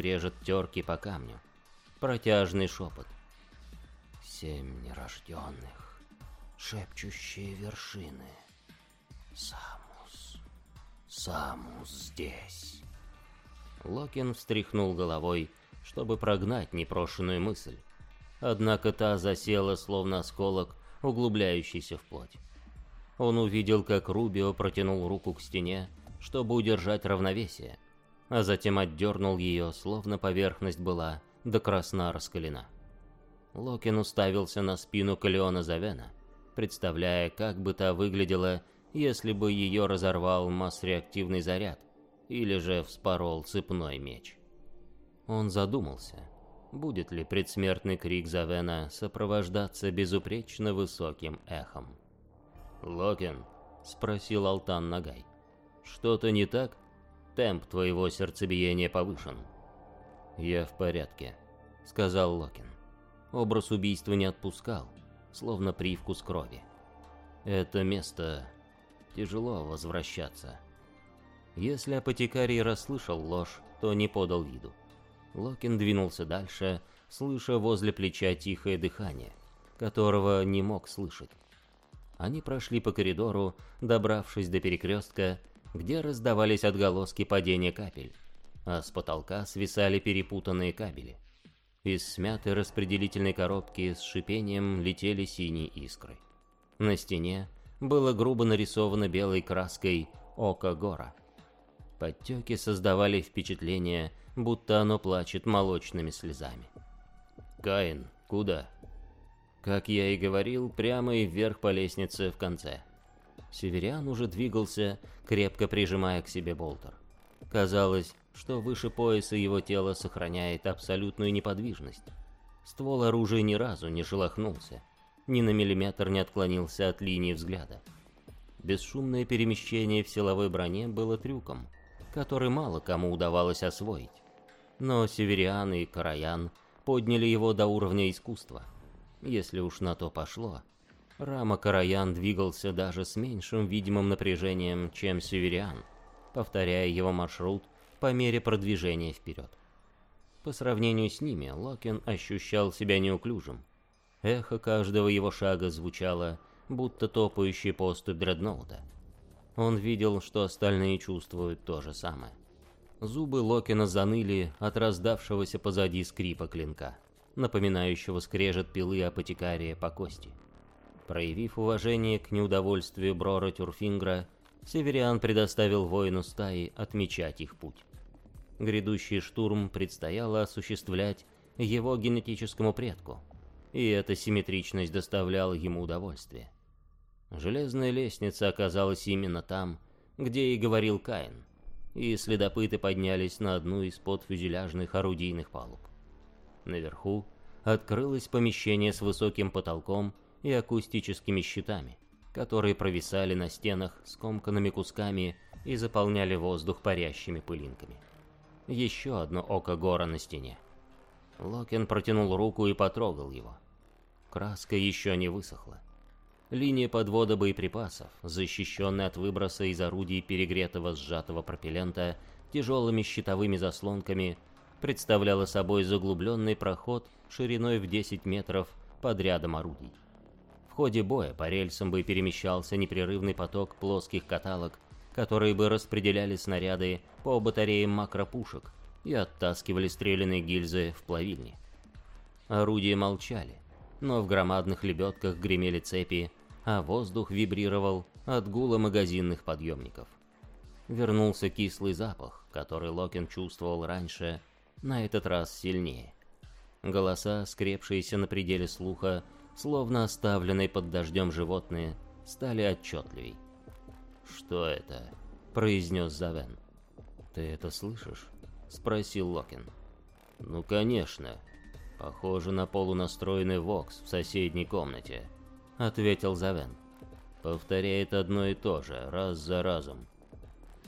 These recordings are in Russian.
скрежет терки по камню. Протяжный шепот. Семь нерожденных, шепчущие вершины. Самус, Самус здесь. Локин встряхнул головой, чтобы прогнать непрошенную мысль. Однако та засела, словно осколок, углубляющийся в плоть. Он увидел, как Рубио протянул руку к стене, чтобы удержать равновесие, а затем отдернул ее, словно поверхность была до красна раскалена. Локин уставился на спину Калеона Завена, представляя, как бы та выглядела, если бы ее разорвал масс-реактивный заряд, или же вспорол цепной меч. Он задумался, будет ли предсмертный крик Завена сопровождаться безупречно высоким эхом. «Локин?» — спросил Алтан Нагай. «Что-то не так? Темп твоего сердцебиения повышен». «Я в порядке», — сказал Локин. Образ убийства не отпускал, словно привкус крови. Это место тяжело возвращаться. Если апотекарий расслышал ложь, то не подал виду. Локин двинулся дальше, слыша возле плеча тихое дыхание, которого не мог слышать. Они прошли по коридору, добравшись до перекрестка, где раздавались отголоски падения капель, а с потолка свисали перепутанные кабели. Из смятой распределительной коробки с шипением летели синие искры. На стене было грубо нарисовано белой краской «Око гора». Подтеки создавали впечатление, будто оно плачет молочными слезами. «Каин, куда?» Как я и говорил, прямо и вверх по лестнице в конце. Северян уже двигался, крепко прижимая к себе болтер. Казалось, что выше пояса его тело сохраняет абсолютную неподвижность. Ствол оружия ни разу не шелохнулся, ни на миллиметр не отклонился от линии взгляда. Бесшумное перемещение в силовой броне было трюком, который мало кому удавалось освоить. Но Севериан и Караян подняли его до уровня искусства – если уж на то пошло. Рама Караян двигался даже с меньшим видимым напряжением, чем Севериан, повторяя его маршрут по мере продвижения вперед. По сравнению с ними, Локин ощущал себя неуклюжим. Эхо каждого его шага звучало, будто топающий поступь дредноута. Он видел, что остальные чувствуют то же самое. Зубы Локина заныли от раздавшегося позади скрипа клинка напоминающего скрежет пилы апотекария по кости. Проявив уважение к неудовольствию Брора Тюрфингра, Севериан предоставил воину стаи отмечать их путь. Грядущий штурм предстояло осуществлять его генетическому предку, и эта симметричность доставляла ему удовольствие. Железная лестница оказалась именно там, где и говорил Каин, и следопыты поднялись на одну из подфюзеляжных орудийных палуб. Наверху открылось помещение с высоким потолком и акустическими щитами, которые провисали на стенах скомканными кусками и заполняли воздух парящими пылинками. Еще одно око гора на стене. Локен протянул руку и потрогал его. Краска еще не высохла. Линия подвода боеприпасов, защищенная от выброса из орудий перегретого сжатого пропеллента тяжелыми щитовыми заслонками, представляла собой заглубленный проход шириной в 10 метров под рядом орудий. В ходе боя по рельсам бы перемещался непрерывный поток плоских каталог, которые бы распределяли снаряды по батареям макропушек и оттаскивали стрелянные гильзы в плавильни. Орудия молчали, но в громадных лебедках гремели цепи, а воздух вибрировал от гула магазинных подъемников. Вернулся кислый запах, который Локин чувствовал раньше, на этот раз сильнее. Голоса, скрепшиеся на пределе слуха, словно оставленные под дождем животные, стали отчетливей. «Что это?» — произнес Завен. «Ты это слышишь?» — спросил Локин. «Ну, конечно. Похоже на полунастроенный вокс в соседней комнате», — ответил Завен. «Повторяет одно и то же, раз за разом».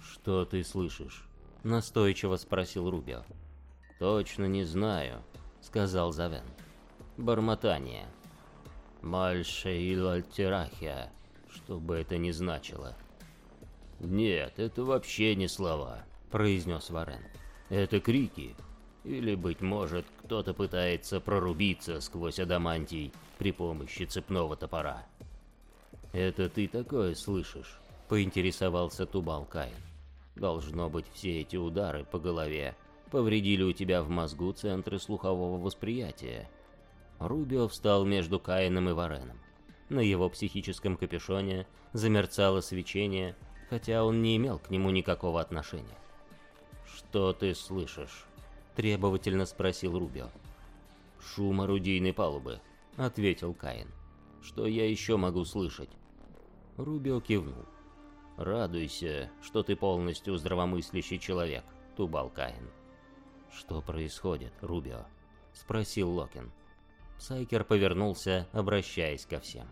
«Что ты слышишь?» — настойчиво спросил Рубио. «Точно не знаю», — сказал Завен. «Бормотание. Мальше альтерахия, что бы это ни значило». «Нет, это вообще не слова», — произнес Варен. «Это крики. Или, быть может, кто-то пытается прорубиться сквозь адамантий при помощи цепного топора. «Это ты такое слышишь?» — поинтересовался Тубал Каин. «Должно быть, все эти удары по голове повредили у тебя в мозгу центры слухового восприятия». Рубио встал между Каином и Вареном. На его психическом капюшоне замерцало свечение, хотя он не имел к нему никакого отношения. «Что ты слышишь?» — требовательно спросил Рубио. «Шум орудийной палубы», — ответил Каин. «Что я еще могу слышать?» Рубио кивнул. «Радуйся, что ты полностью здравомыслящий человек, Тубал Каин». «Что происходит, Рубио?» — спросил Локин. Сайкер повернулся, обращаясь ко всем.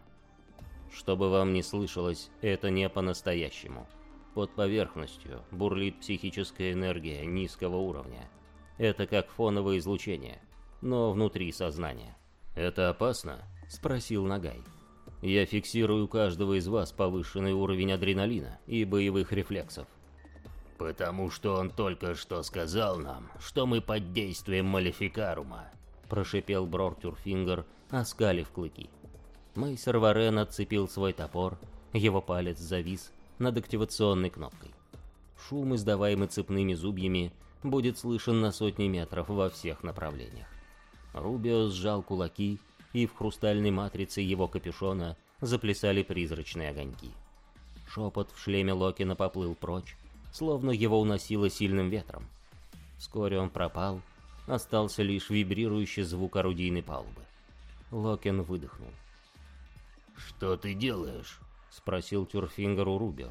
«Чтобы вам не слышалось, это не по-настоящему. Под поверхностью бурлит психическая энергия низкого уровня. Это как фоновое излучение, но внутри сознания. «Это опасно?» — спросил Нагай. «Я фиксирую у каждого из вас повышенный уровень адреналина и боевых рефлексов». «Потому что он только что сказал нам, что мы под действием Малефикарума», — прошипел Брортюрфингер, оскалив клыки. Мейсер Варен отцепил свой топор, его палец завис над активационной кнопкой. Шум, издаваемый цепными зубьями, будет слышен на сотни метров во всех направлениях. Рубио сжал кулаки, и в хрустальной матрице его капюшона заплясали призрачные огоньки. Шепот в шлеме Локина поплыл прочь, словно его уносило сильным ветром. Вскоре он пропал, остался лишь вибрирующий звук орудийной палубы. Локен выдохнул. «Что ты делаешь?» — спросил Тюрфингер у Рубио.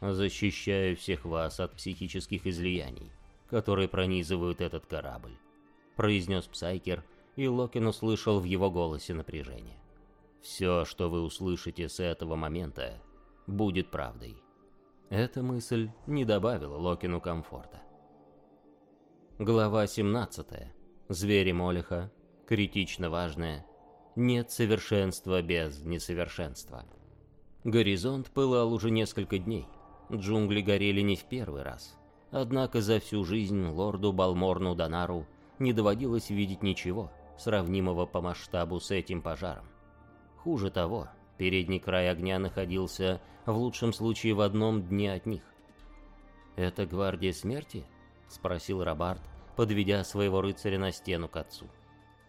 «Защищаю всех вас от психических излияний которые пронизывают этот корабль», — произнес Псайкер, и Локен услышал в его голосе напряжение. «Все, что вы услышите с этого момента, будет правдой». Эта мысль не добавила Локину комфорта. Глава 17. Звери Молиха. Критично важное. Нет совершенства без несовершенства. Горизонт пылал уже несколько дней. Джунгли горели не в первый раз. Однако за всю жизнь лорду Балморну Донару не доводилось видеть ничего, сравнимого по масштабу с этим пожаром. Хуже того, передний край огня находился в лучшем случае в одном дне от них. «Это гвардия смерти?» — спросил Рабард, подведя своего рыцаря на стену к отцу.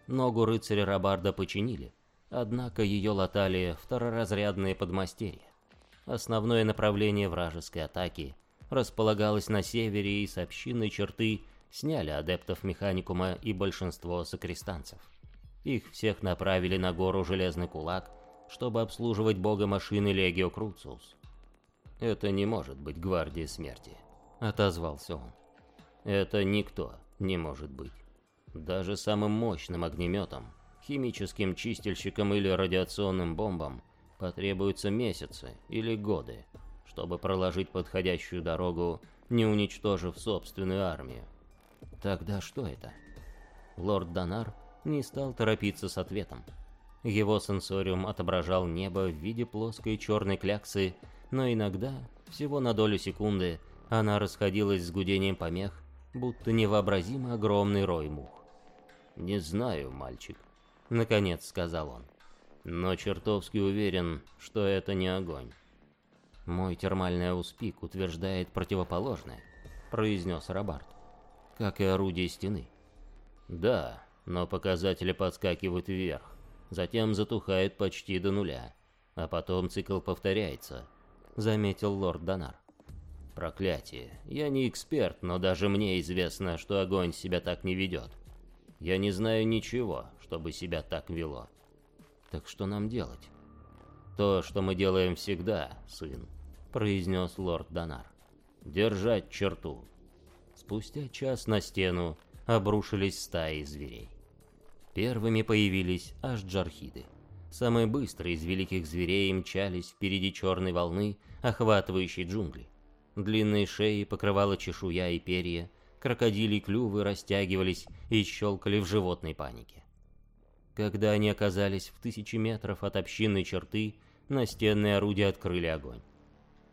Ногу рыцаря Рабарда починили, однако ее латали второразрядные подмастерья. Основное направление вражеской атаки — располагалась на севере, и с общинной черты сняли адептов механикума и большинство сокрестанцев. Их всех направили на гору Железный Кулак, чтобы обслуживать бога машины Легио Круциус. «Это не может быть гвардия смерти», — отозвался он. «Это никто не может быть. Даже самым мощным огнеметом, химическим чистильщиком или радиационным бомбам потребуются месяцы или годы, чтобы проложить подходящую дорогу, не уничтожив собственную армию. Тогда что это? Лорд Донар не стал торопиться с ответом. Его сенсориум отображал небо в виде плоской черной кляксы, но иногда, всего на долю секунды, она расходилась с гудением помех, будто невообразимо огромный рой мух. «Не знаю, мальчик», — наконец сказал он, — «но чертовски уверен, что это не огонь». «Мой термальный ауспик утверждает противоположное», — произнес Робард. «Как и орудие стены». «Да, но показатели подскакивают вверх, затем затухают почти до нуля, а потом цикл повторяется», — заметил лорд Донар. «Проклятие. Я не эксперт, но даже мне известно, что огонь себя так не ведет. Я не знаю ничего, чтобы себя так вело. Так что нам делать?» «То, что мы делаем всегда, сын», — произнес лорд Донар. «Держать черту!» Спустя час на стену обрушились стаи зверей. Первыми появились аж джархиды. Самые быстрые из великих зверей мчались впереди черной волны, охватывающей джунгли. Длинные шеи покрывала чешуя и перья, крокодили клювы растягивались и щелкали в животной панике. Когда они оказались в тысячи метров от общинной черты, настенные орудия открыли огонь.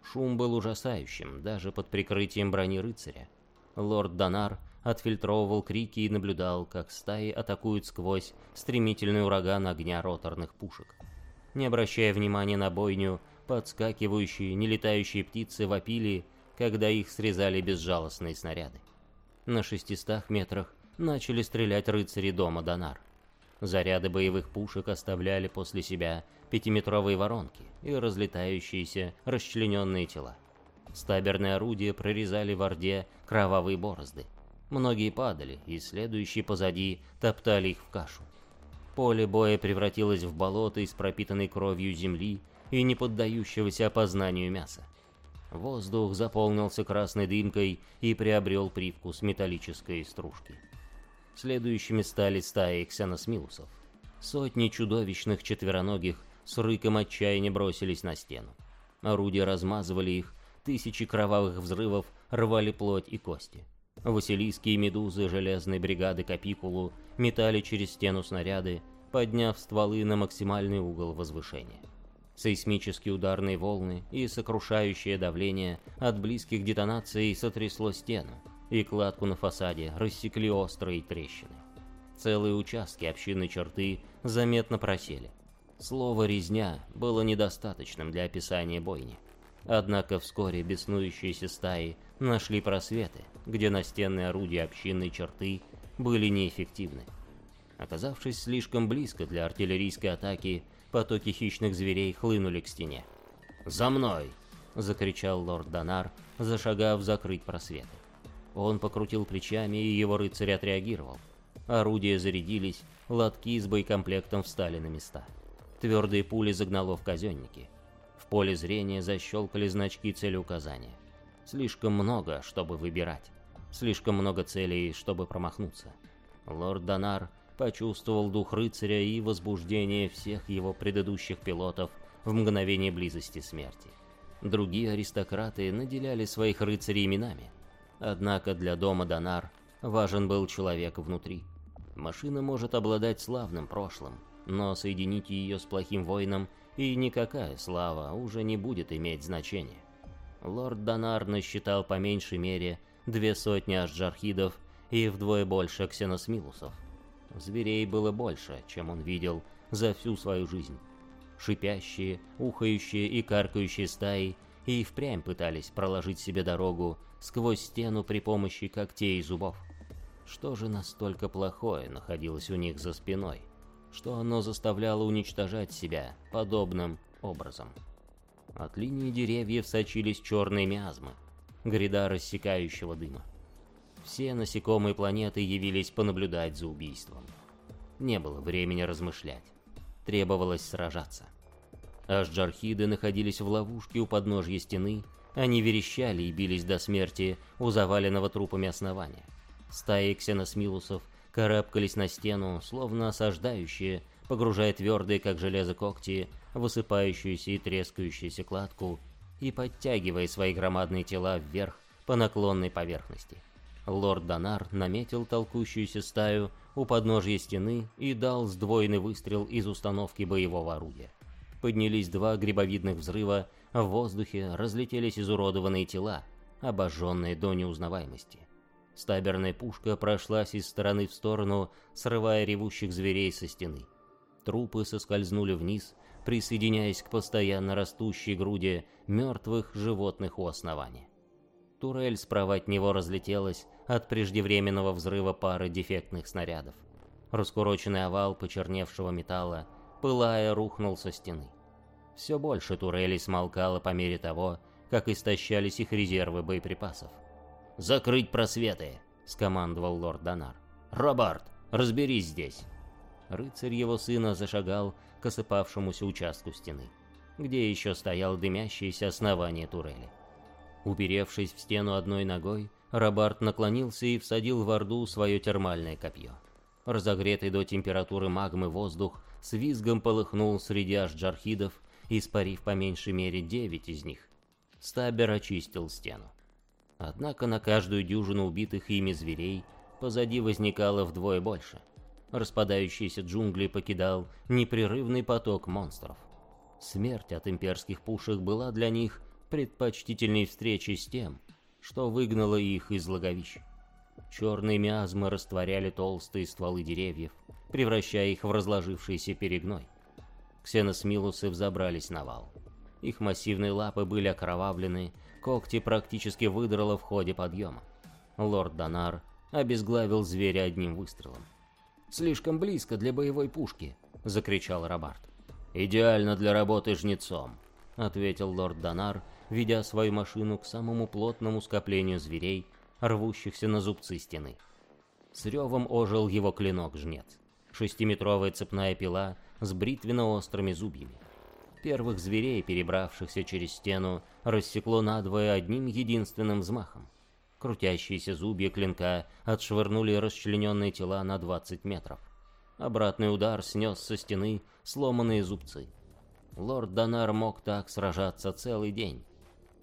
Шум был ужасающим, даже под прикрытием брони рыцаря. Лорд Донар отфильтровывал крики и наблюдал, как стаи атакуют сквозь стремительный ураган огня роторных пушек. Не обращая внимания на бойню, подскакивающие, нелетающие птицы вопили, когда их срезали безжалостные снаряды. На шестистах метрах начали стрелять рыцари дома Донар. Заряды боевых пушек оставляли после себя пятиметровые воронки и разлетающиеся расчлененные тела. Стаберные орудия прорезали в Орде кровавые борозды. Многие падали, и следующие позади топтали их в кашу. Поле боя превратилось в болото из пропитанной кровью земли и не поддающегося опознанию мяса. Воздух заполнился красной дымкой и приобрел привкус металлической стружки. Следующими стали стаи ксеносмилусов. Сотни чудовищных четвероногих с рыком отчаяния бросились на стену. Орудия размазывали их, тысячи кровавых взрывов рвали плоть и кости. Василиски и медузы железной бригады Капикулу метали через стену снаряды, подняв стволы на максимальный угол возвышения. Сейсмические ударные волны и сокрушающее давление от близких детонаций сотрясло стену, и кладку на фасаде рассекли острые трещины. Целые участки общинной черты заметно просели. Слово «резня» было недостаточным для описания бойни. Однако вскоре беснующиеся стаи нашли просветы, где настенные орудия общинной черты были неэффективны. Оказавшись слишком близко для артиллерийской атаки, потоки хищных зверей хлынули к стене. «За мной!» — закричал лорд Донар, зашагав закрыть просветы. Он покрутил плечами, и его рыцарь отреагировал. Орудия зарядились, лотки с боекомплектом встали на места. Твердые пули загнало в казенники. В поле зрения защелкали значки целеуказания. Слишком много, чтобы выбирать. Слишком много целей, чтобы промахнуться. Лорд Донар почувствовал дух рыцаря и возбуждение всех его предыдущих пилотов в мгновение близости смерти. Другие аристократы наделяли своих рыцарей именами, Однако для дома Донар важен был человек внутри. Машина может обладать славным прошлым, но соедините ее с плохим воином, и никакая слава уже не будет иметь значения. Лорд Донар насчитал по меньшей мере две сотни ашджархидов и вдвое больше ксеносмилусов. Зверей было больше, чем он видел за всю свою жизнь. Шипящие, ухающие и каркающие стаи и впрямь пытались проложить себе дорогу сквозь стену при помощи когтей и зубов. Что же настолько плохое находилось у них за спиной, что оно заставляло уничтожать себя подобным образом? От линии деревьев сочились черные миазмы, гряда рассекающего дыма. Все насекомые планеты явились понаблюдать за убийством. Не было времени размышлять. Требовалось сражаться. Ашджархиды находились в ловушке у подножья стены, они верещали и бились до смерти у заваленного трупами основания. Стаи ксеносмилусов карабкались на стену, словно осаждающие, погружая твердые, как железо, когти, высыпающуюся и трескающуюся кладку и подтягивая свои громадные тела вверх по наклонной поверхности. Лорд Донар наметил толкущуюся стаю у подножья стены и дал сдвоенный выстрел из установки боевого орудия поднялись два грибовидных взрыва, в воздухе разлетелись изуродованные тела, обожженные до неузнаваемости. Стаберная пушка прошлась из стороны в сторону, срывая ревущих зверей со стены. Трупы соскользнули вниз, присоединяясь к постоянно растущей груди мертвых животных у основания. Турель справа от него разлетелась от преждевременного взрыва пары дефектных снарядов. Раскуроченный овал почерневшего металла, пылая, рухнул со стены. Все больше турелей смолкало по мере того, как истощались их резервы боеприпасов. «Закрыть просветы!» — скомандовал лорд Донар. «Роберт, разберись здесь!» Рыцарь его сына зашагал к осыпавшемуся участку стены, где еще стоял дымящееся основание турели. Уперевшись в стену одной ногой, Робарт наклонился и всадил в Орду свое термальное копье. Разогретый до температуры магмы воздух с визгом полыхнул среди ашджархидов, испарив по меньшей мере девять из них. Стабер очистил стену. Однако на каждую дюжину убитых ими зверей позади возникало вдвое больше. Распадающиеся джунгли покидал непрерывный поток монстров. Смерть от имперских пушек была для них предпочтительней встречей с тем, что выгнало их из логовищ. черные миазмы растворяли толстые стволы деревьев, превращая их в разложившийся перегной. Ксеносмилусы взобрались на вал. Их массивные лапы были окровавлены, когти практически выдрало в ходе подъема. Лорд Донар обезглавил зверя одним выстрелом. «Слишком близко для боевой пушки», — закричал Робарт. «Идеально для работы жнецом», — ответил лорд Донар, ведя свою машину к самому плотному скоплению зверей, рвущихся на зубцы стены. С ревом ожил его клинок-жнец. Шестиметровая цепная пила с бритвенно-острыми зубьями. Первых зверей, перебравшихся через стену, рассекло надвое одним единственным взмахом. Крутящиеся зубья клинка отшвырнули расчлененные тела на 20 метров. Обратный удар снес со стены сломанные зубцы. Лорд Донар мог так сражаться целый день.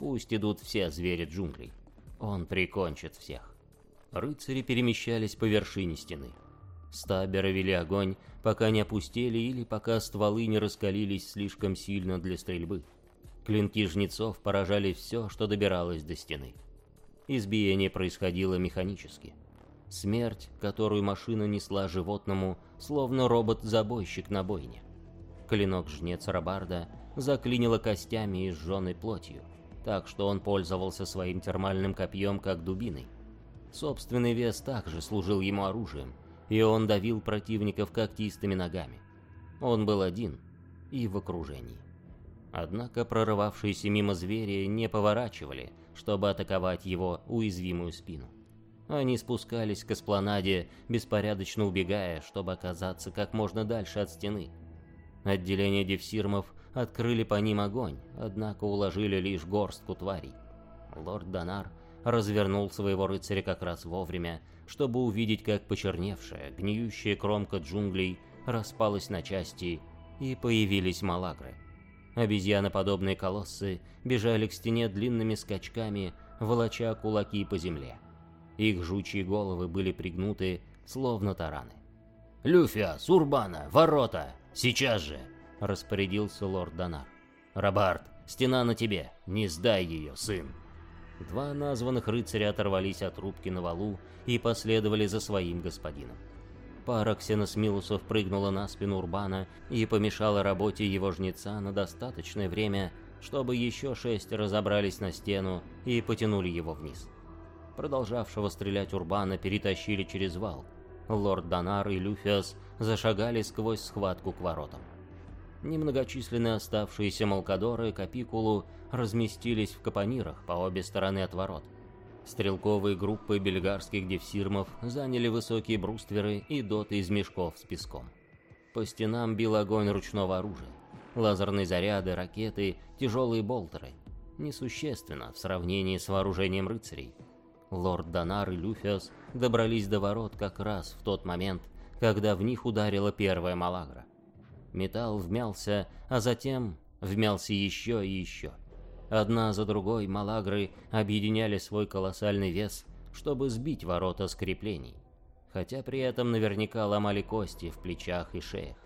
Пусть идут все звери джунглей. Он прикончит всех. Рыцари перемещались по вершине стены. Стаберы вели огонь, пока не опустели или пока стволы не раскалились слишком сильно для стрельбы. Клинки жнецов поражали все, что добиралось до стены. Избиение происходило механически. Смерть, которую машина несла животному, словно робот-забойщик на бойне. Клинок-жнец Рабарда заклинило костями и сжженной плотью, так что он пользовался своим термальным копьем как дубиной. Собственный вес также служил ему оружием, и он давил противников когтистыми ногами. Он был один и в окружении. Однако прорывавшиеся мимо звери не поворачивали, чтобы атаковать его уязвимую спину. Они спускались к эспланаде, беспорядочно убегая, чтобы оказаться как можно дальше от стены. Отделение дефсирмов открыли по ним огонь, однако уложили лишь горстку тварей. Лорд Донар развернул своего рыцаря как раз вовремя, чтобы увидеть, как почерневшая, гниющая кромка джунглей распалась на части, и появились малагры. Обезьяноподобные колоссы бежали к стене длинными скачками, волоча кулаки по земле. Их жучьи головы были пригнуты, словно тараны. «Люфиас, Урбана, ворота! Сейчас же!» — распорядился лорд Донар. «Робарт, стена на тебе! Не сдай ее, сын!» Два названных рыцаря оторвались от рубки на валу и последовали за своим господином. Пара ксеносмилусов прыгнула на спину Урбана и помешала работе его жнеца на достаточное время, чтобы еще шесть разобрались на стену и потянули его вниз. Продолжавшего стрелять Урбана перетащили через вал. Лорд Донар и Люфиас зашагали сквозь схватку к воротам. Немногочисленные оставшиеся Малкадоры Капикулу разместились в капонирах по обе стороны от ворот. Стрелковые группы бельгарских дефсирмов заняли высокие брустверы и доты из мешков с песком. По стенам бил огонь ручного оружия. Лазерные заряды, ракеты, тяжелые болтеры. Несущественно в сравнении с вооружением рыцарей. Лорд Донар и Люфиос добрались до ворот как раз в тот момент, когда в них ударила первая малагра. Металл вмялся, а затем вмялся еще и еще. Одна за другой малагры объединяли свой колоссальный вес, чтобы сбить ворота с креплений, хотя при этом наверняка ломали кости в плечах и шеях.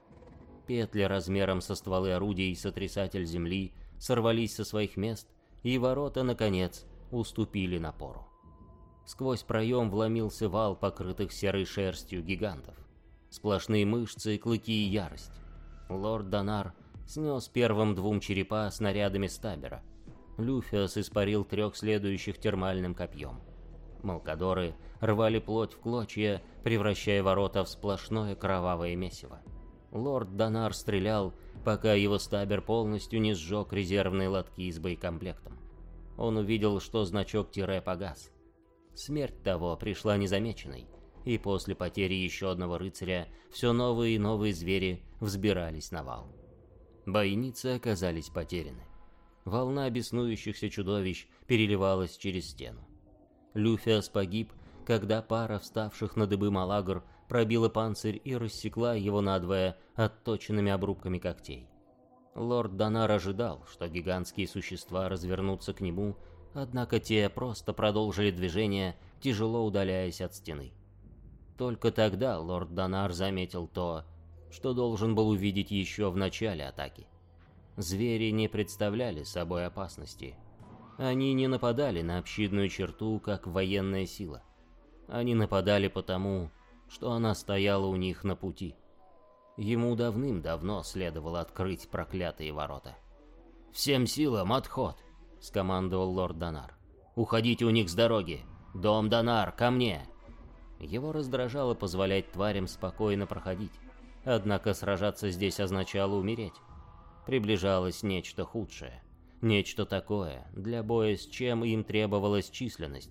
Петли размером со стволы орудий и сотрясатель земли сорвались со своих мест, и ворота, наконец, уступили напору. Сквозь проем вломился вал покрытых серой шерстью гигантов. Сплошные мышцы, клыки и ярость. Лорд Донар снес первым двум черепа снарядами стабера — Люфиас испарил трех следующих термальным копьем. Малкадоры рвали плоть в клочья, превращая ворота в сплошное кровавое месиво. Лорд Донар стрелял, пока его стабер полностью не сжег резервные лотки с боекомплектом. Он увидел, что значок тире погас. Смерть того пришла незамеченной, и после потери еще одного рыцаря все новые и новые звери взбирались на вал. Бойницы оказались потеряны. Волна беснующихся чудовищ переливалась через стену. Люфиас погиб, когда пара вставших на дыбы малагр пробила панцирь и рассекла его надвое отточенными обрубками когтей. Лорд Донар ожидал, что гигантские существа развернутся к нему, однако те просто продолжили движение, тяжело удаляясь от стены. Только тогда лорд Донар заметил то, что должен был увидеть еще в начале атаки. Звери не представляли собой опасности. Они не нападали на общидную черту, как военная сила. Они нападали потому, что она стояла у них на пути. Ему давным-давно следовало открыть проклятые ворота. «Всем силам, отход!» — скомандовал лорд Донар. «Уходите у них с дороги! Дом Донар, ко мне!» Его раздражало позволять тварям спокойно проходить. Однако сражаться здесь означало умереть. Приближалось нечто худшее. Нечто такое, для боя с чем им требовалась численность.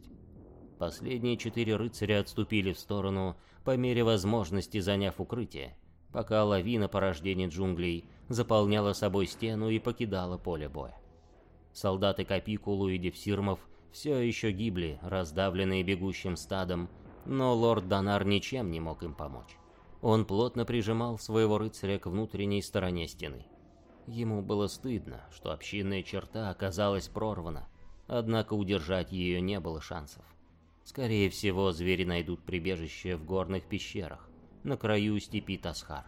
Последние четыре рыцаря отступили в сторону, по мере возможности заняв укрытие, пока лавина порождения джунглей заполняла собой стену и покидала поле боя. Солдаты Капикулу и Девсирмов все еще гибли, раздавленные бегущим стадом, но лорд Донар ничем не мог им помочь. Он плотно прижимал своего рыцаря к внутренней стороне стены. Ему было стыдно, что общинная черта оказалась прорвана, однако удержать ее не было шансов. Скорее всего, звери найдут прибежище в горных пещерах, на краю степи Тасхар.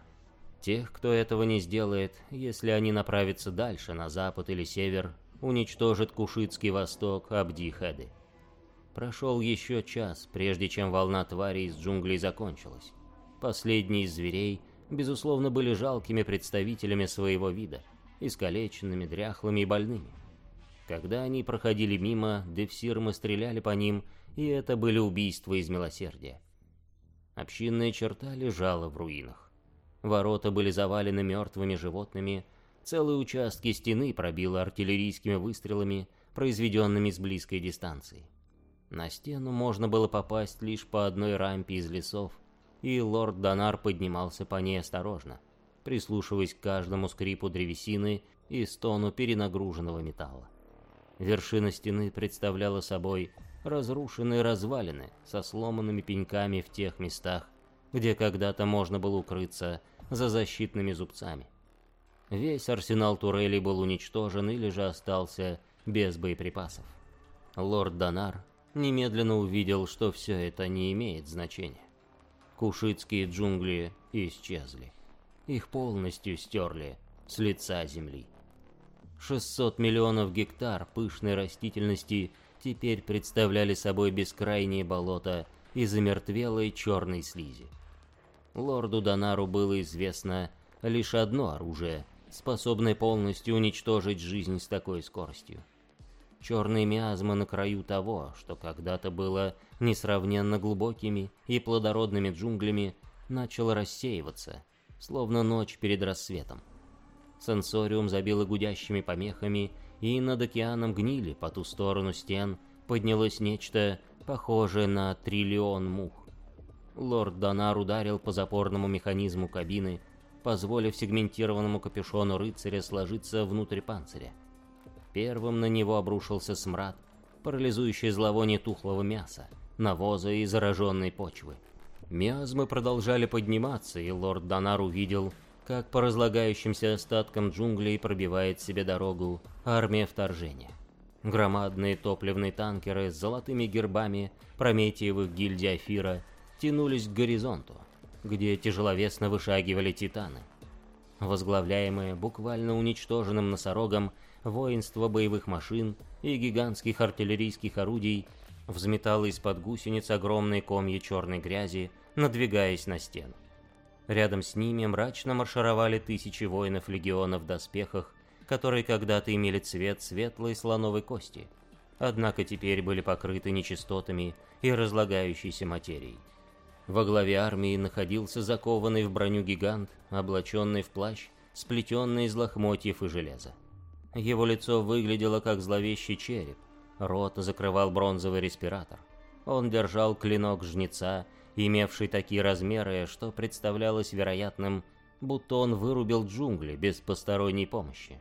Тех, кто этого не сделает, если они направятся дальше, на запад или север, уничтожит Кушитский восток Абди-Хеды. Прошел еще час, прежде чем волна тварей из джунглей закончилась. Последние из зверей, безусловно, были жалкими представителями своего вида, искалеченными, дряхлыми и больными. Когда они проходили мимо, Девсирмы стреляли по ним, и это были убийства из милосердия. Общинная черта лежала в руинах. Ворота были завалены мертвыми животными, целые участки стены пробило артиллерийскими выстрелами, произведенными с близкой дистанции. На стену можно было попасть лишь по одной рампе из лесов, и лорд Донар поднимался по ней осторожно, прислушиваясь к каждому скрипу древесины и стону перенагруженного металла. Вершина стены представляла собой разрушенные развалины со сломанными пеньками в тех местах, где когда-то можно было укрыться за защитными зубцами. Весь арсенал турелей был уничтожен или же остался без боеприпасов. Лорд Донар немедленно увидел, что все это не имеет значения. Кушитские джунгли исчезли. Их полностью стерли с лица земли. 600 миллионов гектар пышной растительности теперь представляли собой бескрайние болота из замертвелой черной слизи. Лорду Донару было известно лишь одно оружие, способное полностью уничтожить жизнь с такой скоростью — черные миазмы на краю того, что когда-то было несравненно глубокими и плодородными джунглями, начало рассеиваться, словно ночь перед рассветом. Сенсориум забило гудящими помехами, и над океаном гнили по ту сторону стен поднялось нечто похожее на триллион мух. Лорд Донар ударил по запорному механизму кабины, позволив сегментированному капюшону рыцаря сложиться внутрь панциря. Первым на него обрушился смрад, парализующий зловоние тухлого мяса, навоза и зараженной почвы. Миазмы продолжали подниматься, и лорд Донар увидел, как по разлагающимся остаткам джунглей пробивает себе дорогу армия вторжения. Громадные топливные танкеры с золотыми гербами Прометиевых гильдий Афира тянулись к горизонту, где тяжеловесно вышагивали титаны. Возглавляемые буквально уничтоженным носорогом воинство боевых машин и гигантских артиллерийских орудий взметало из-под гусениц огромные комья черной грязи, надвигаясь на стену. Рядом с ними мрачно маршировали тысячи воинов легиона в доспехах, которые когда-то имели цвет светлой слоновой кости, однако теперь были покрыты нечистотами и разлагающейся материей. Во главе армии находился закованный в броню гигант, облаченный в плащ, сплетенный из лохмотьев и железа. Его лицо выглядело как зловещий череп, рот закрывал бронзовый респиратор. Он держал клинок жнеца, имевший такие размеры, что представлялось вероятным, будто он вырубил джунгли без посторонней помощи.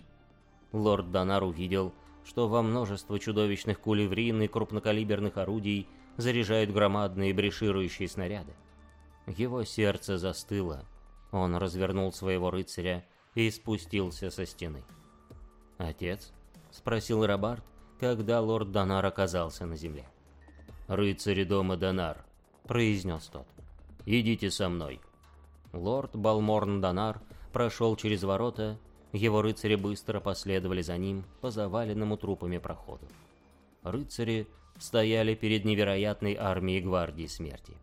Лорд Донар увидел, что во множество чудовищных кулеврин и крупнокалиберных орудий заряжают громадные бреширующие снаряды. Его сердце застыло. Он развернул своего рыцаря и спустился со стены. «Отец?» — спросил Робард, когда лорд Донар оказался на земле. «Рыцари дома Донар», — произнес тот. «Идите со мной». Лорд Балморн Донар прошел через ворота, его рыцари быстро последовали за ним по заваленному трупами проходу. Рыцари стояли перед невероятной армией гвардии смерти.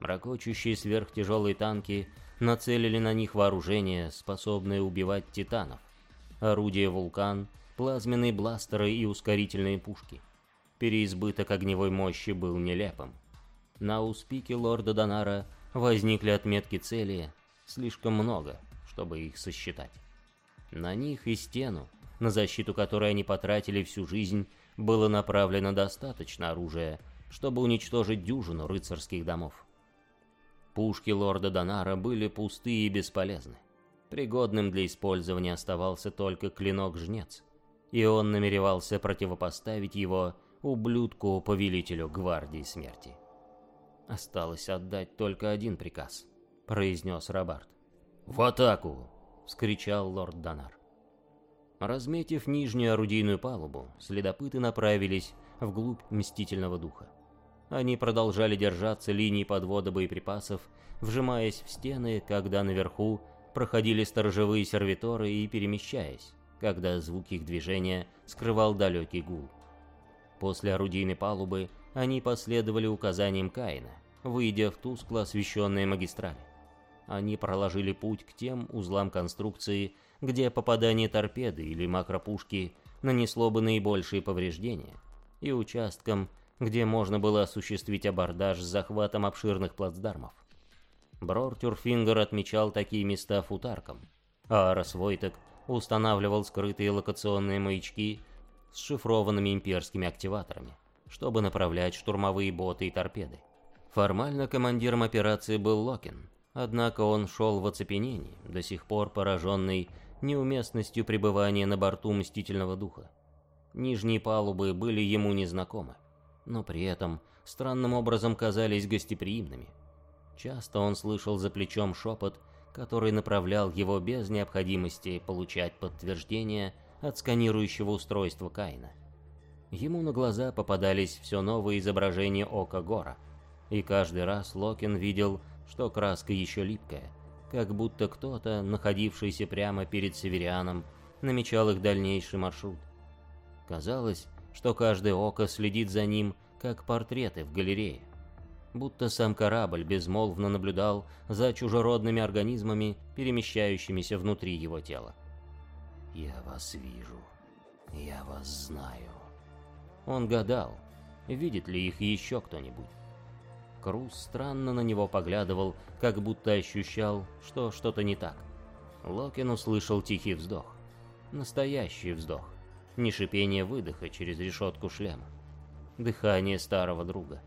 Рокочущие сверхтяжелые танки нацелили на них вооружение, способное убивать титанов. Орудия «Вулкан», плазменные бластеры и ускорительные пушки. Переизбыток огневой мощи был нелепым. На успике лорда Донара возникли отметки цели слишком много, чтобы их сосчитать. На них и стену, на защиту которой они потратили всю жизнь, было направлено достаточно оружия, чтобы уничтожить дюжину рыцарских домов. Пушки лорда Донара были пусты и бесполезны. Пригодным для использования оставался только клинок-жнец, и он намеревался противопоставить его ублюдку-повелителю Гвардии Смерти. «Осталось отдать только один приказ», — произнес Робарт. «В атаку!» — вскричал лорд Донар. Разметив нижнюю орудийную палубу, следопыты направились вглубь Мстительного Духа. Они продолжали держаться линии подвода боеприпасов, вжимаясь в стены, когда наверху проходили сторожевые сервиторы и перемещаясь, когда звук их движения скрывал далекий гул. После орудийной палубы они последовали указаниям Каина, выйдя в тускло освещенные магистрали. Они проложили путь к тем узлам конструкции, где попадание торпеды или макропушки нанесло бы наибольшие повреждения, и участкам, где можно было осуществить абордаж с захватом обширных плацдармов. Брор Тюрфингер отмечал такие места футарком, а Арас Войтек устанавливал скрытые локационные маячки с шифрованными имперскими активаторами, чтобы направлять штурмовые боты и торпеды. Формально командиром операции был Локин, однако он шел в оцепенении, до сих пор пораженный неуместностью пребывания на борту Мстительного Духа. Нижние палубы были ему незнакомы, но при этом странным образом казались гостеприимными. Часто он слышал за плечом шепот, который направлял его без необходимости получать подтверждение от сканирующего устройства Кайна. Ему на глаза попадались все новые изображения Ока Гора, и каждый раз Локин видел, что краска еще липкая, как будто кто-то, находившийся прямо перед Северианом, намечал их дальнейший маршрут. Казалось, что каждое око следит за ним, как портреты в галерее. Будто сам корабль безмолвно наблюдал за чужеродными организмами, перемещающимися внутри его тела. «Я вас вижу. Я вас знаю». Он гадал, видит ли их еще кто-нибудь. Круз странно на него поглядывал, как будто ощущал, что что-то не так. Локин услышал тихий вздох. Настоящий вздох. Не шипение выдоха через решетку шлема. Дыхание старого друга.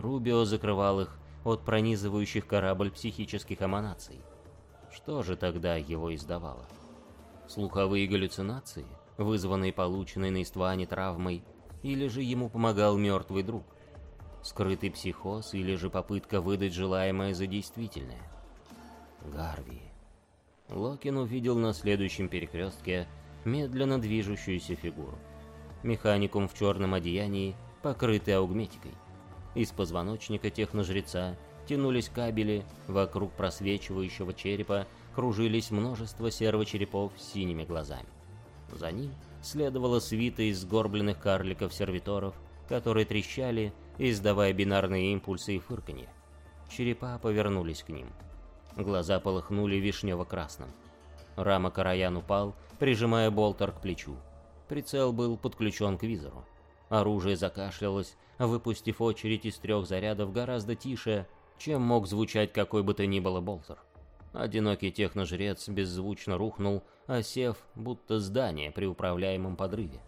Рубио закрывал их от пронизывающих корабль психических эманаций. Что же тогда его издавало? Слуховые галлюцинации, вызванные полученной на Истване травмой, или же ему помогал мертвый друг? Скрытый психоз или же попытка выдать желаемое за действительное? Гарви. Локин увидел на следующем перекрестке медленно движущуюся фигуру. Механикум в черном одеянии, покрытый аугметикой. Из позвоночника техножреца тянулись кабели, вокруг просвечивающего черепа кружились множество сервочерепов с синими глазами. За ним следовала свита из сгорбленных карликов-сервиторов, которые трещали, издавая бинарные импульсы и фырканье. Черепа повернулись к ним. Глаза полыхнули вишнево-красным. Рама Караян упал, прижимая болтер к плечу. Прицел был подключен к визору. Оружие закашлялось, выпустив очередь из трех зарядов гораздо тише, чем мог звучать какой бы то ни было болтер. Одинокий техножрец беззвучно рухнул, осев, будто здание при управляемом подрыве.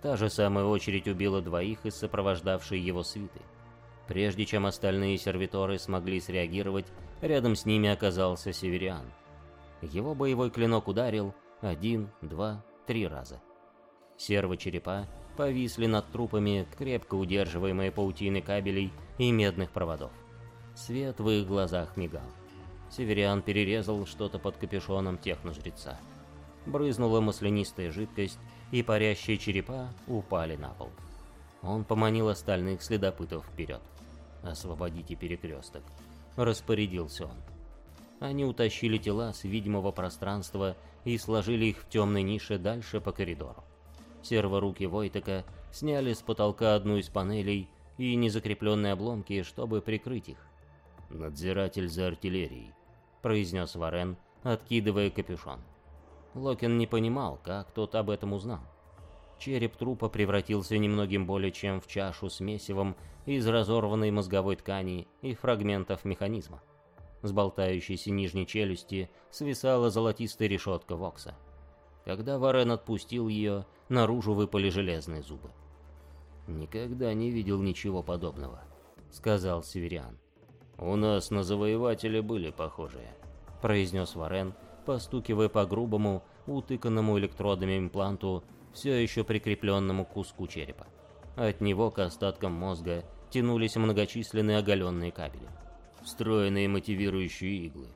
Та же самая очередь убила двоих из сопровождавшей его свиты. Прежде чем остальные сервиторы смогли среагировать, рядом с ними оказался Севериан. Его боевой клинок ударил один, два, три раза. Сервы-черепа повисли над трупами, крепко удерживаемые паутиной кабелей и медных проводов. Свет в их глазах мигал. Севериан перерезал что-то под капюшоном техножреца. Брызнула маслянистая жидкость, и парящие черепа упали на пол. Он поманил остальных следопытов вперед. «Освободите перекресток», — распорядился он. Они утащили тела с видимого пространства и сложили их в темной нише дальше по коридору. Серворуки Войтека сняли с потолка одну из панелей и незакрепленные обломки, чтобы прикрыть их. «Надзиратель за артиллерией», — произнес Варен, откидывая капюшон. Локин не понимал, как тот об этом узнал. Череп трупа превратился немногим более чем в чашу с месивом из разорванной мозговой ткани и фрагментов механизма. С болтающейся нижней челюсти свисала золотистая решетка Вокса. Когда Варен отпустил ее, наружу выпали железные зубы. «Никогда не видел ничего подобного», — сказал Севериан. «У нас на завоевателя были похожие», — произнес Варен, постукивая по грубому, утыканному электродами импланту, все еще прикрепленному к куску черепа. От него к остаткам мозга тянулись многочисленные оголенные кабели. Встроенные мотивирующие иглы.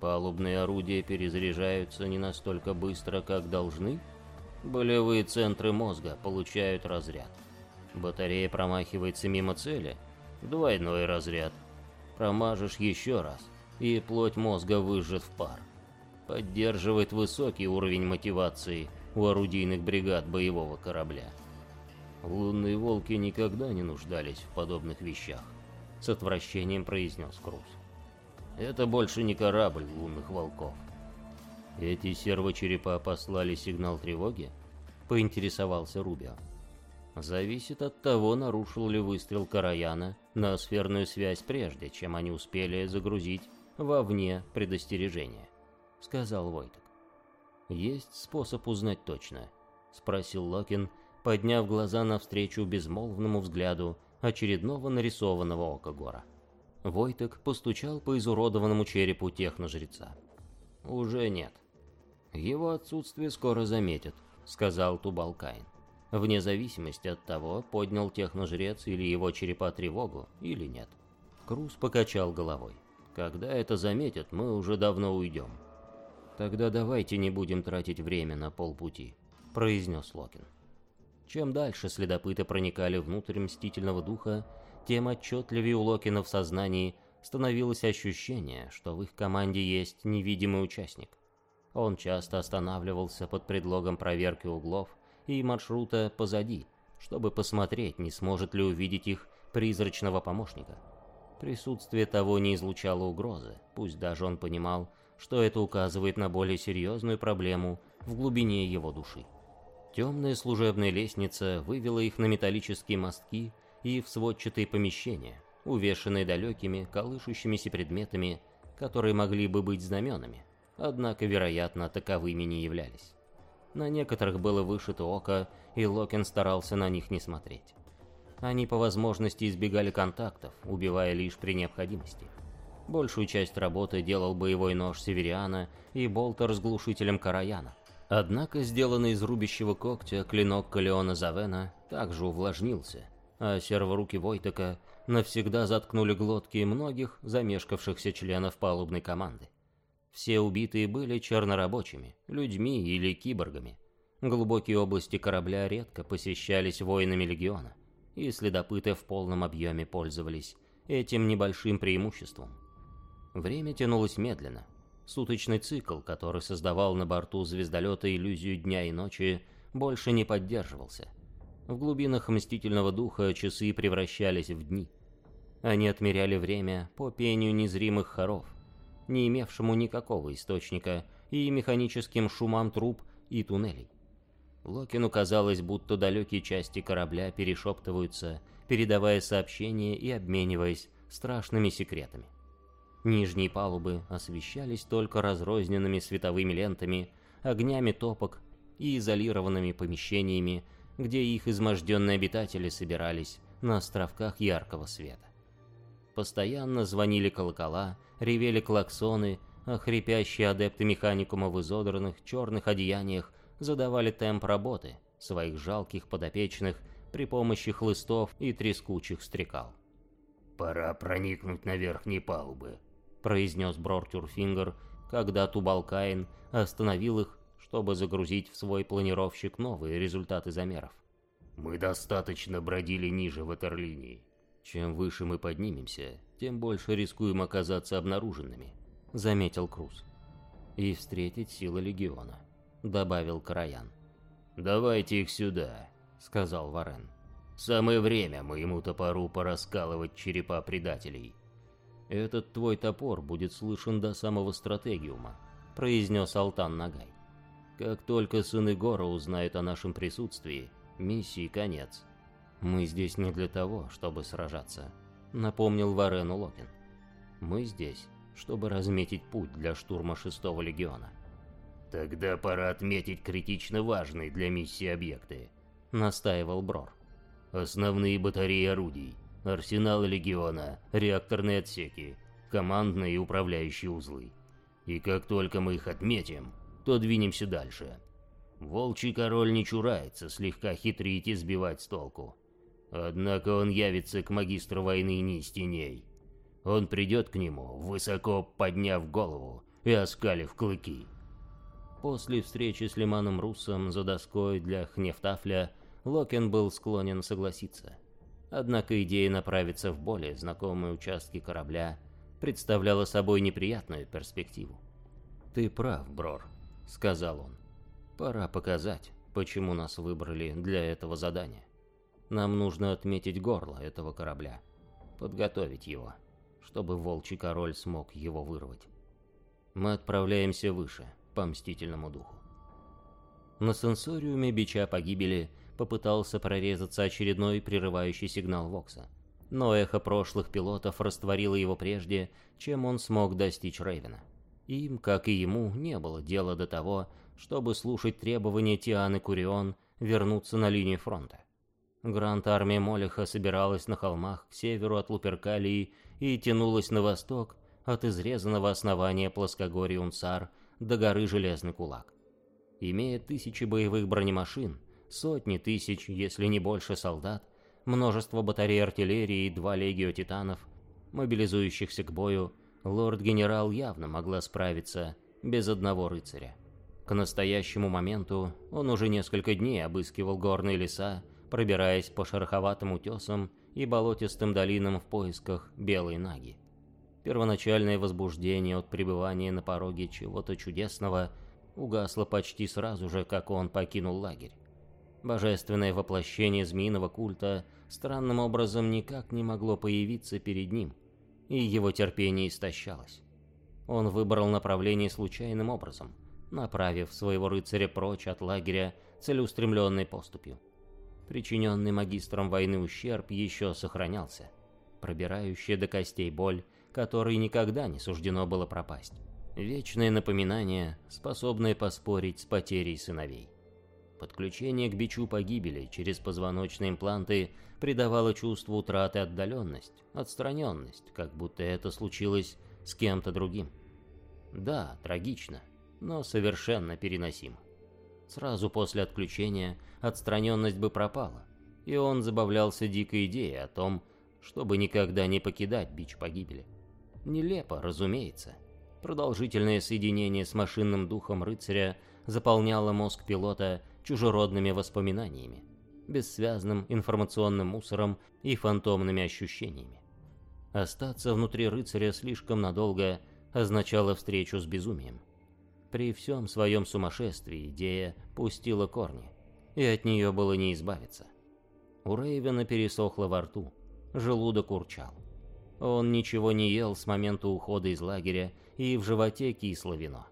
Палубные орудия перезаряжаются не настолько быстро, как должны. Болевые центры мозга получают разряд. Батарея промахивается мимо цели. Двойной разряд. Промажешь еще раз, и плоть мозга выжжет в пар. Поддерживает высокий уровень мотивации у орудийных бригад боевого корабля. Лунные волки никогда не нуждались в подобных вещах. С отвращением произнес Круз. Это больше не корабль лунных волков. Эти сервочерепа послали сигнал тревоги? Поинтересовался Рубио. Зависит от того, нарушил ли выстрел Караяна на сферную связь прежде, чем они успели загрузить вовне предостережение, сказал Войтек. Есть способ узнать точно, спросил Локин, подняв глаза навстречу безмолвному взгляду очередного нарисованного ока гора. Войтек постучал по изуродованному черепу техножреца. «Уже нет. Его отсутствие скоро заметят», — сказал Тубалкайн. Вне зависимости от того, поднял техножрец или его черепа тревогу, или нет. Круз покачал головой. «Когда это заметят, мы уже давно уйдем». «Тогда давайте не будем тратить время на полпути», — произнес Локин. Чем дальше следопыты проникали внутрь мстительного духа, тем отчетливее у Локина в сознании становилось ощущение, что в их команде есть невидимый участник. Он часто останавливался под предлогом проверки углов и маршрута позади, чтобы посмотреть, не сможет ли увидеть их призрачного помощника. Присутствие того не излучало угрозы, пусть даже он понимал, что это указывает на более серьезную проблему в глубине его души. Темная служебная лестница вывела их на металлические мостки и в сводчатые помещения, увешанные далекими, колышущимися предметами, которые могли бы быть знаменами, однако, вероятно, таковыми не являлись. На некоторых было вышито око, и Локин старался на них не смотреть. Они по возможности избегали контактов, убивая лишь при необходимости. Большую часть работы делал боевой нож Севериана и болтер с глушителем Караяна, Однако сделанный из рубящего когтя клинок Калеона Завена также увлажнился, а серворуки Войтека навсегда заткнули глотки многих замешкавшихся членов палубной команды. Все убитые были чернорабочими, людьми или киборгами. Глубокие области корабля редко посещались воинами легиона, и следопыты в полном объеме пользовались этим небольшим преимуществом. Время тянулось медленно, Суточный цикл, который создавал на борту звездолета иллюзию дня и ночи, больше не поддерживался. В глубинах мстительного духа часы превращались в дни. Они отмеряли время по пению незримых хоров, не имевшему никакого источника, и механическим шумам труб и туннелей. Локину казалось, будто далекие части корабля перешептываются, передавая сообщения и обмениваясь страшными секретами. Нижние палубы освещались только разрозненными световыми лентами, огнями топок и изолированными помещениями, где их изможденные обитатели собирались на островках яркого света. Постоянно звонили колокола, ревели клаксоны, а хрипящие адепты механикума в изодранных черных одеяниях задавали темп работы своих жалких подопечных при помощи хлыстов и трескучих стрекал. «Пора проникнуть на верхние палубы», произнес Брортюрфингер, когда Тубалкаин остановил их, чтобы загрузить в свой планировщик новые результаты замеров. «Мы достаточно бродили ниже ватерлинии. Чем выше мы поднимемся, тем больше рискуем оказаться обнаруженными», — заметил Круз. «И встретить силы Легиона», — добавил Караян. «Давайте их сюда», — сказал Варен. «Самое время моему топору пораскалывать черепа предателей». «Этот твой топор будет слышен до самого стратегиума», — произнес Алтан Нагай. «Как только сыны Гора узнают о нашем присутствии, миссии конец. Мы здесь не для того, чтобы сражаться», — напомнил Варену Локин. «Мы здесь, чтобы разметить путь для штурма шестого легиона». «Тогда пора отметить критично важные для миссии объекты», — настаивал Брор. «Основные батареи орудий, арсеналы легиона, реакторные отсеки, командные и управляющие узлы. И как только мы их отметим, то двинемся дальше. Волчий король не чурается слегка хитрить и сбивать с толку. Однако он явится к магистру войны не с теней. Он придет к нему, высоко подняв голову и оскалив клыки. После встречи с Лиманом Руссом за доской для Хнефтафля Локен был склонен согласиться. Однако идея направиться в более знакомые участки корабля представляла собой неприятную перспективу. «Ты прав, Брор», — сказал он. «Пора показать, почему нас выбрали для этого задания. Нам нужно отметить горло этого корабля, подготовить его, чтобы Волчий Король смог его вырвать. Мы отправляемся выше, по мстительному духу. На сенсориуме бича погибели попытался прорезаться очередной прерывающий сигнал Вокса. Но эхо прошлых пилотов растворило его прежде, чем он смог достичь Рейвена. Им, как и ему, не было дела до того, чтобы слушать требования Тианы Курион вернуться на линию фронта. Гранд-армия Молиха собиралась на холмах к северу от Луперкалии и тянулась на восток от изрезанного основания плоскогорья Унцар до горы Железный Кулак. Имея тысячи боевых бронемашин, сотни тысяч, если не больше солдат, множество батарей артиллерии и два легио титанов, мобилизующихся к бою, лорд-генерал явно могла справиться без одного рыцаря. К настоящему моменту он уже несколько дней обыскивал горные леса, пробираясь по шероховатым утесам и болотистым долинам в поисках белой наги. Первоначальное возбуждение от пребывания на пороге чего-то чудесного угасло почти сразу же, как он покинул лагерь. Божественное воплощение змеиного культа странным образом никак не могло появиться перед ним, и его терпение истощалось. Он выбрал направление случайным образом, направив своего рыцаря прочь от лагеря целеустремленной поступью. Причиненный магистром войны ущерб еще сохранялся. Пробирающая до костей боль которой никогда не суждено было пропасть. Вечное напоминание, способное поспорить с потерей сыновей. Подключение к бичу погибели через позвоночные импланты придавало чувству утраты отдаленность, отстраненность, как будто это случилось с кем-то другим. Да, трагично, но совершенно переносимо. Сразу после отключения отстраненность бы пропала, и он забавлялся дикой идеей о том, чтобы никогда не покидать бич погибели. Нелепо, разумеется. Продолжительное соединение с машинным духом рыцаря заполняло мозг пилота чужеродными воспоминаниями, бессвязным информационным мусором и фантомными ощущениями. Остаться внутри рыцаря слишком надолго означало встречу с безумием. При всем своем сумасшествии идея пустила корни, и от нее было не избавиться. У Рейвена пересохло во рту, желудок урчал. Он ничего не ел с момента ухода из лагеря, и в животе кисло вино.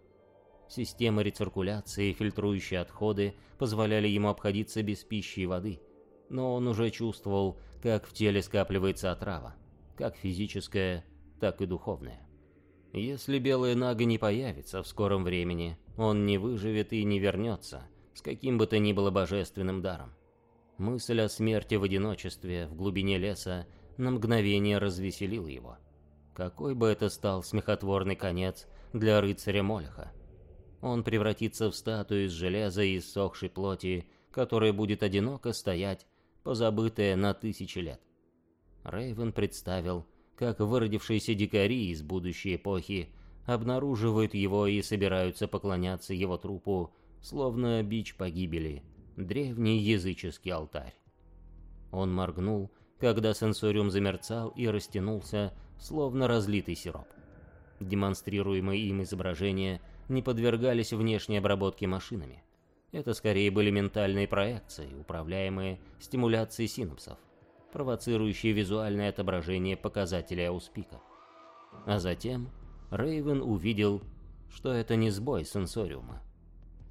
Система рециркуляции, фильтрующие отходы, позволяли ему обходиться без пищи и воды. Но он уже чувствовал, как в теле скапливается отрава, как физическая, так и духовная. Если белая нага не появится в скором времени, он не выживет и не вернется, с каким бы то ни было божественным даром. Мысль о смерти в одиночестве в глубине леса на мгновение развеселил его. Какой бы это стал смехотворный конец для рыцаря Молеха. Он превратится в статую из железа и иссохшей плоти, которая будет одиноко стоять, позабытая на тысячи лет. Рейвен представил, как выродившиеся дикари из будущей эпохи обнаруживают его и собираются поклоняться его трупу, словно бич погибели, древний языческий алтарь. Он моргнул когда сенсориум замерцал и растянулся, словно разлитый сироп. Демонстрируемые им изображения не подвергались внешней обработке машинами. Это скорее были ментальные проекции, управляемые стимуляцией синапсов, провоцирующие визуальное отображение показателей ауспика. А затем Рейвен увидел, что это не сбой сенсориума.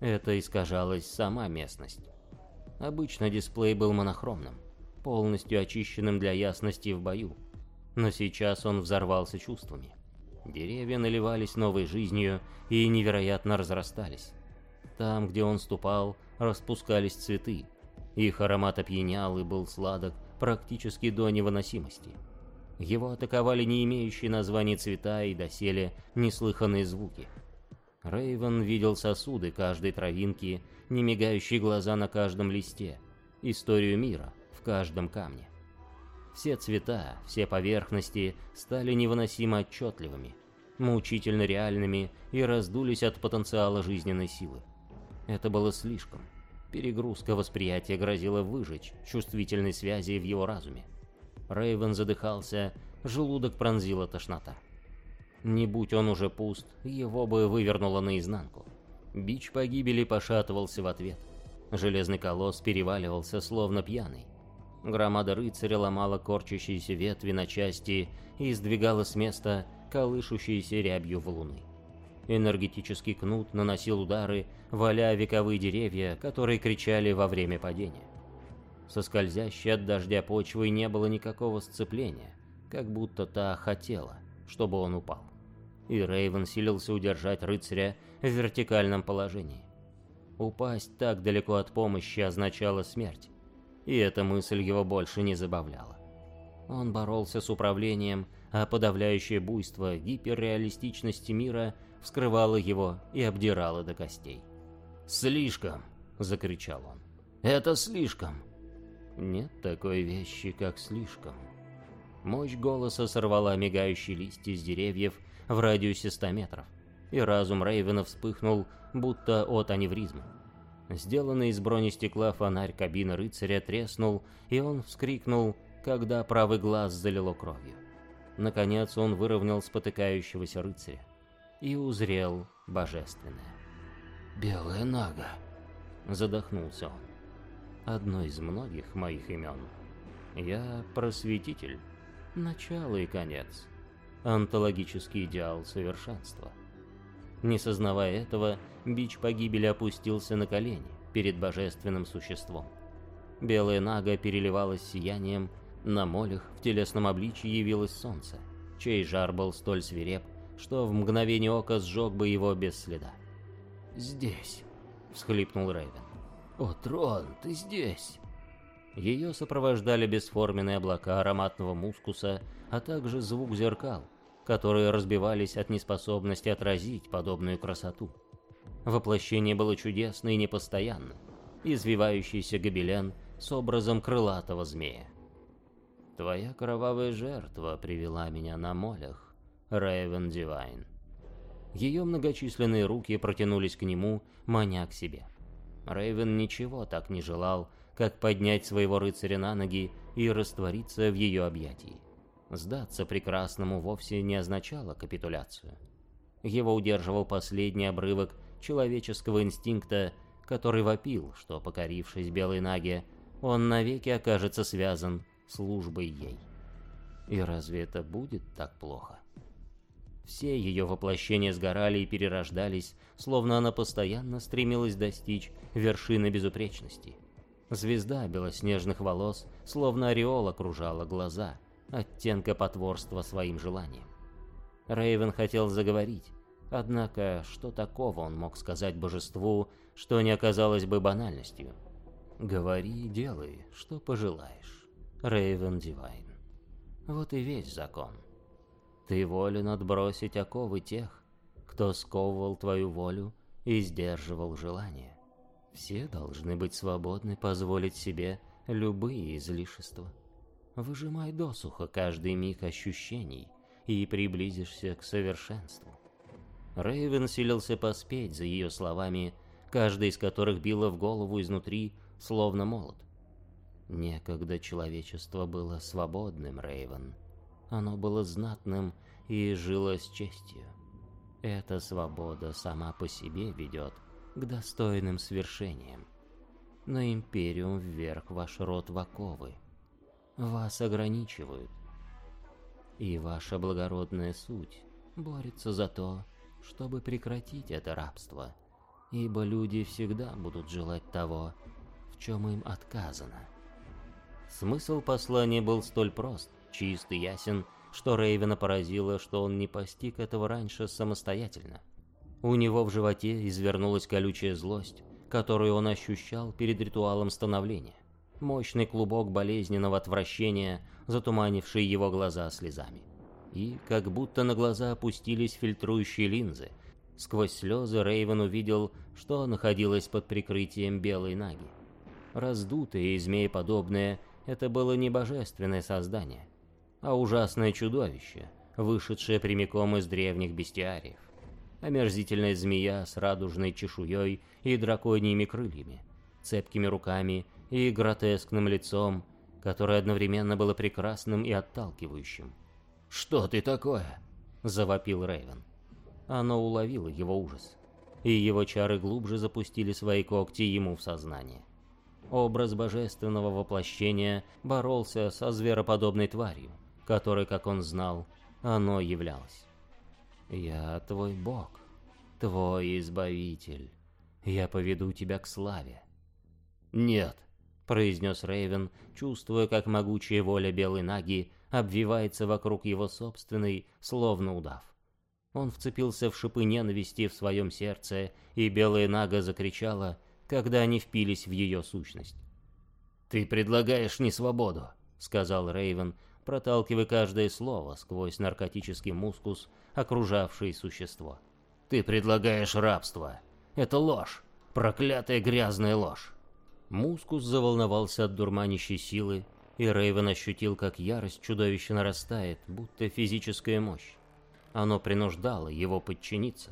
Это искажалась сама местность. Обычно дисплей был монохромным, полностью очищенным для ясности в бою, но сейчас он взорвался чувствами. Деревья наливались новой жизнью и невероятно разрастались. Там, где он ступал, распускались цветы. Их аромат опьянял и был сладок практически до невыносимости. Его атаковали не имеющие названий цвета и доселе неслыханные звуки. Рейвен видел сосуды каждой травинки, немигающие глаза на каждом листе, историю мира в каждом камне. Все цвета, все поверхности стали невыносимо отчетливыми, мучительно реальными и раздулись от потенциала жизненной силы. Это было слишком. Перегрузка восприятия грозила выжечь чувствительной связи в его разуме. Рейвен задыхался, желудок пронзила тошнота. Не будь он уже пуст, его бы вывернуло наизнанку. Бич погибели пошатывался в ответ. Железный колосс переваливался, словно пьяный. Громада рыцаря ломала корчащиеся ветви на части и сдвигала с места колышущиеся рябью валуны. Энергетический кнут наносил удары, валя вековые деревья, которые кричали во время падения. Со скользящей от дождя почвой не было никакого сцепления, как будто та хотела, чтобы он упал. И Рейвен силился удержать рыцаря в вертикальном положении. Упасть так далеко от помощи означало смерть, и эта мысль его больше не забавляла. Он боролся с управлением, а подавляющее буйство гиперреалистичности мира вскрывало его и обдирало до костей. «Слишком!» — закричал он. «Это слишком!» Нет такой вещи, как слишком. Мощь голоса сорвала мигающие листья с деревьев в радиусе 100 метров, и разум Рейвена вспыхнул, будто от аневризма. Сделанный из бронестекла фонарь кабины рыцаря треснул, и он вскрикнул, когда правый глаз залило кровью. Наконец он выровнял спотыкающегося рыцаря и узрел божественное. «Белая нага!» — задохнулся он. «Одно из многих моих имен. Я просветитель, начало и конец, антологический идеал совершенства». Не сознавая этого, бич погибели опустился на колени перед божественным существом. Белая нага переливалась сиянием, на молях в телесном обличье явилось солнце, чей жар был столь свиреп, что в мгновение ока сжег бы его без следа. «Здесь», — всхлипнул Рейвен. «О, трон, ты здесь!» Ее сопровождали бесформенные облака ароматного мускуса, а также звук зеркал, которые разбивались от неспособности отразить подобную красоту. Воплощение было чудесно и непостоянно, извивающийся гобелен с образом крылатого змея. «Твоя кровавая жертва привела меня на молях, Рейвен Дивайн». Ее многочисленные руки протянулись к нему, маня к себе. Рейвен ничего так не желал, как поднять своего рыцаря на ноги и раствориться в ее объятии. Сдаться прекрасному вовсе не означало капитуляцию. Его удерживал последний обрывок человеческого инстинкта, который вопил, что, покорившись белой наге, он навеки окажется связан службой ей. И разве это будет так плохо? Все ее воплощения сгорали и перерождались, словно она постоянно стремилась достичь вершины безупречности. Звезда белоснежных волос, словно ореол окружала глаза — оттенка потворства своим желаниям. Рейвен хотел заговорить, однако что такого он мог сказать божеству, что не оказалось бы банальностью? Говори и делай, что пожелаешь, Рейвен Дивайн. Вот и весь закон. Ты волен отбросить оковы тех, кто сковывал твою волю и сдерживал желания. Все должны быть свободны позволить себе любые излишества. Выжимай досуха каждый миг ощущений и приблизишься к совершенству. Рейвен силился поспеть за ее словами, каждая из которых била в голову изнутри, словно молот. Некогда человечество было свободным, Рейвен. Оно было знатным и жило с честью. Эта свобода сама по себе ведет к достойным свершениям. Но Империум вверх ваш род в оковы. Вас ограничивают. И ваша благородная суть борется за то, чтобы прекратить это рабство, ибо люди всегда будут желать того, в чем им отказано. Смысл послания был столь прост, чист и ясен, что Рейвена поразило, что он не постиг этого раньше самостоятельно. У него в животе извернулась колючая злость, которую он ощущал перед ритуалом становления. Мощный клубок болезненного отвращения, затуманивший его глаза слезами. И как будто на глаза опустились фильтрующие линзы. Сквозь слезы Рейвен увидел, что находилось под прикрытием белой наги. Раздутое и змееподобное, это было не божественное создание, а ужасное чудовище, вышедшее прямиком из древних бестиариев. Омерзительная змея с радужной чешуей и драконьими крыльями, цепкими руками и гротескным лицом, которое одновременно было прекрасным и отталкивающим. «Что ты такое?» — завопил Рейвен. Оно уловило его ужас, и его чары глубже запустили свои когти ему в сознание. Образ божественного воплощения боролся со звероподобной тварью, которой, как он знал, оно являлось. «Я твой Бог, твой Избавитель. Я поведу тебя к славе». «Нет», — произнес Рейвен, чувствуя, как могучая воля белой наги обвивается вокруг его собственной, словно удав. Он вцепился в шипы ненависти в своем сердце, и белая нага закричала, когда они впились в ее сущность. «Ты предлагаешь не свободу», — сказал Рейвен, проталкивая каждое слово сквозь наркотический мускус, окружавший существо. «Ты предлагаешь рабство. Это ложь, проклятая грязная ложь». Мускус заволновался от дурманящей силы, и Рейвен ощутил, как ярость чудовища нарастает, будто физическая мощь. Оно принуждало его подчиниться.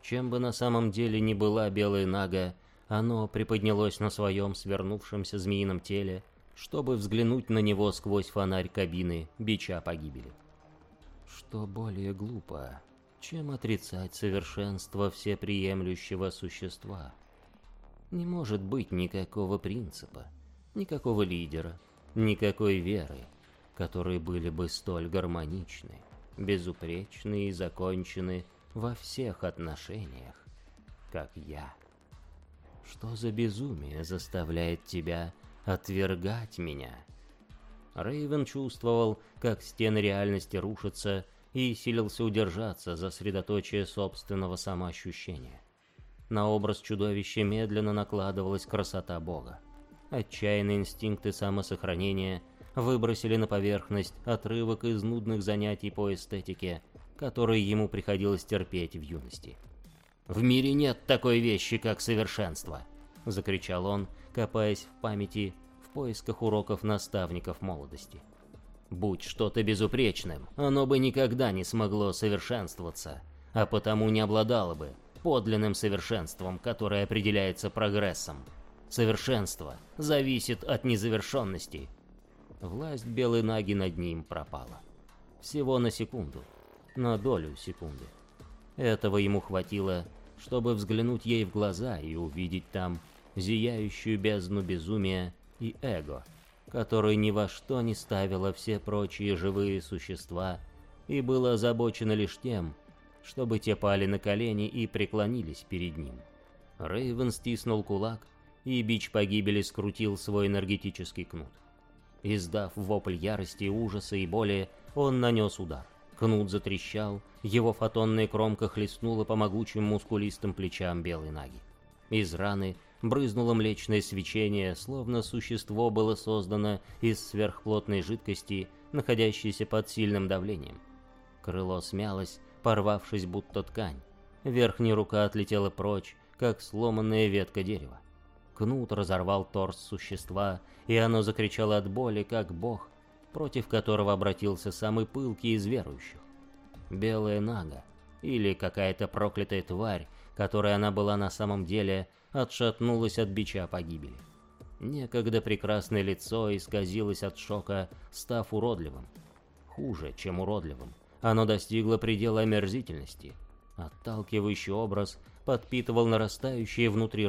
Чем бы на самом деле ни была белая нага, оно приподнялось на своем свернувшемся змеином теле, чтобы взглянуть на него сквозь фонарь кабины бича погибели. Что более глупо, чем отрицать совершенство всеприемлющего существа? Не может быть никакого принципа, никакого лидера, никакой веры, которые были бы столь гармоничны, безупречны и закончены во всех отношениях, как я. Что за безумие заставляет тебя отвергать меня? Рейвен чувствовал, как стены реальности рушатся, и силился удержаться за средоточие собственного самоощущения. На образ чудовища медленно накладывалась красота Бога. Отчаянные инстинкты самосохранения выбросили на поверхность отрывок из нудных занятий по эстетике, которые ему приходилось терпеть в юности. «В мире нет такой вещи, как совершенство!» — закричал он, копаясь в памяти в поисках уроков наставников молодости. «Будь что-то безупречным, оно бы никогда не смогло совершенствоваться, а потому не обладало бы подлинным совершенством, которое определяется прогрессом. Совершенство зависит от незавершенности». Власть белой наги над ним пропала. Всего на секунду, на долю секунды. Этого ему хватило, чтобы взглянуть ей в глаза и увидеть там зияющую бездну безумия и эго, которое ни во что не ставило все прочие живые существа и было озабочено лишь тем, чтобы те пали на колени и преклонились перед ним. Рейвен стиснул кулак, и бич погибели скрутил свой энергетический кнут. Издав вопль ярости, ужаса и боли, он нанес удар. Кнут затрещал, его фотонная кромка хлестнула по могучим мускулистым плечам белой наги. Из раны брызнуло млечное свечение, словно существо было создано из сверхплотной жидкости, находящейся под сильным давлением. Крыло смялось, порвавшись будто ткань. Верхняя рука отлетела прочь, как сломанная ветка дерева. Кнут разорвал торс существа, и оно закричало от боли, как бог, против которого обратился самый пылкий из верующих. Белая Нага, или какая-то проклятая тварь, которой она была на самом деле, отшатнулась от бича погибели. Некогда прекрасное лицо исказилось от шока, став уродливым. Хуже, чем уродливым. Оно достигло предела омерзительности. Отталкивающий образ подпитывал нарастающее внутри